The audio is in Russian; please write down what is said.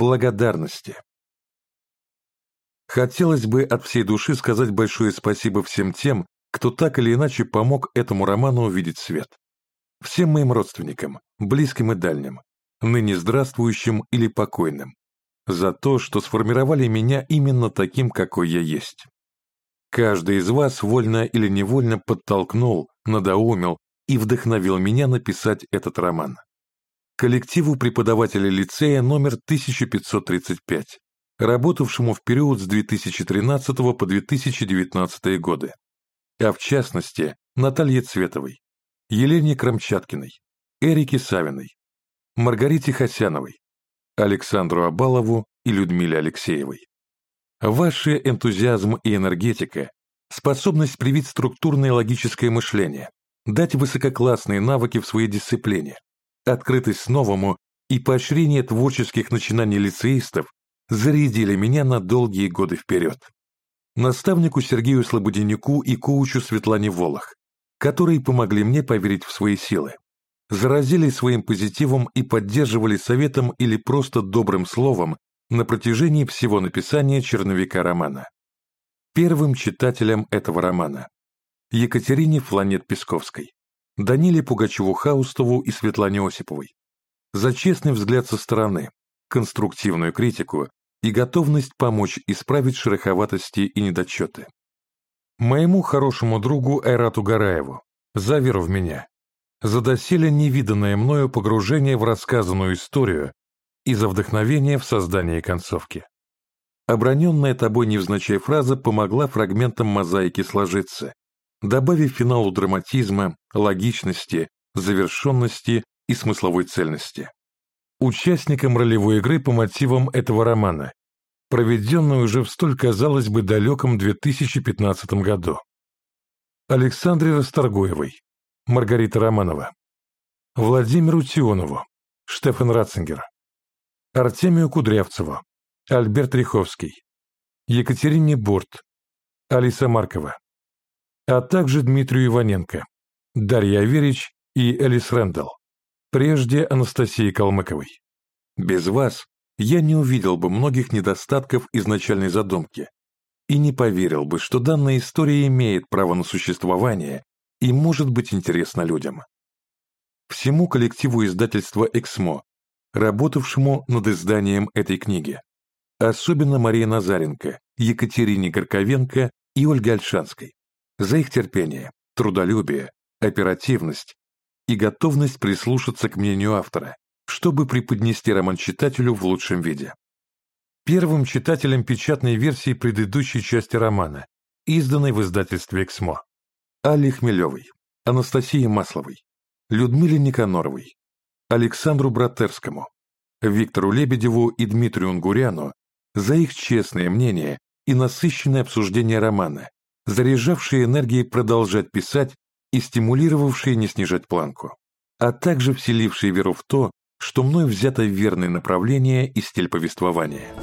благодарности. Хотелось бы от всей души сказать большое спасибо всем тем, кто так или иначе помог этому роману увидеть свет. Всем моим родственникам, близким и дальним, ныне здравствующим или покойным, за то, что сформировали меня именно таким, какой я есть. Каждый из вас вольно или невольно подтолкнул, надоумил и вдохновил меня написать этот роман. Коллективу преподавателей лицея номер 1535, работавшему в период с 2013 по 2019 годы, а в частности Наталье Цветовой, Елене Крамчаткиной, Эрике Савиной, Маргарите Хасяновой, Александру Абалову и Людмиле Алексеевой. Ваши энтузиазм и энергетика, способность привить структурное логическое мышление, дать высококлассные навыки в своей дисциплине, открытость новому и поощрение творческих начинаний лицеистов зарядили меня на долгие годы вперед. Наставнику Сергею Слободенюку и коучу Светлане Волох, которые помогли мне поверить в свои силы, заразили своим позитивом и поддерживали советом или просто добрым словом на протяжении всего написания черновика романа. Первым читателем этого романа Екатерине Фланет-Песковской, Даниле Пугачеву-Хаустову и Светлане Осиповой за честный взгляд со стороны, конструктивную критику и готовность помочь исправить шероховатости и недочеты. Моему хорошему другу Айрату Гараеву за веру в меня, за доселе невиданное мною погружение в рассказанную историю и за вдохновение в создании концовки. Оброненная тобой невзначай фраза помогла фрагментам мозаики сложиться, добавив финалу драматизма, логичности, завершенности и смысловой цельности. Участникам ролевой игры по мотивам этого романа, проведенной уже в столь, казалось бы, далеком 2015 году. Александре Расторгуевой, Маргарита Романова, Владимиру Тионову, Штефан Ратцингер, Артемию Кудрявцеву, Альберт Риховский, Екатерине Бурт, Алиса Маркова, а также Дмитрию Иваненко, Дарья Аверич и Элис Рэндалл, прежде Анастасии Калмыковой. Без вас я не увидел бы многих недостатков изначальной задумки и не поверил бы, что данная история имеет право на существование и может быть интересна людям. Всему коллективу издательства «Эксмо» работавшему над изданием этой книги. Особенно Мария Назаренко, Екатерине Горковенко и Ольге Альшанской. За их терпение, трудолюбие, оперативность и готовность прислушаться к мнению автора, чтобы преподнести роман читателю в лучшем виде. Первым читателем печатной версии предыдущей части романа, изданной в издательстве «Эксмо». Алле Хмелевой, Анастасии Масловой, Людмиле Никаноровой, Александру Братерскому, Виктору Лебедеву и Дмитрию Унгуряну за их честное мнение и насыщенное обсуждение романа, заряжавшие энергией продолжать писать и стимулировавшие не снижать планку, а также вселившие веру в то, что мной взято верное направление и стиль повествования.